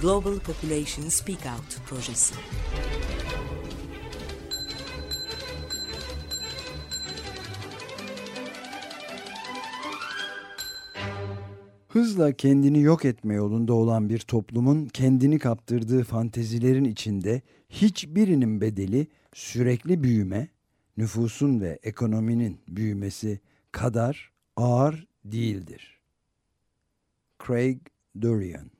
Global Population Speak Out projesi. Hızla kendini yok etme yolunda olan bir toplumun kendini kaptırdığı fantezilerin içinde hiçbirinin bedeli sürekli büyüme, nüfusun ve ekonominin büyümesi kadar ağır değildir. Craig Durian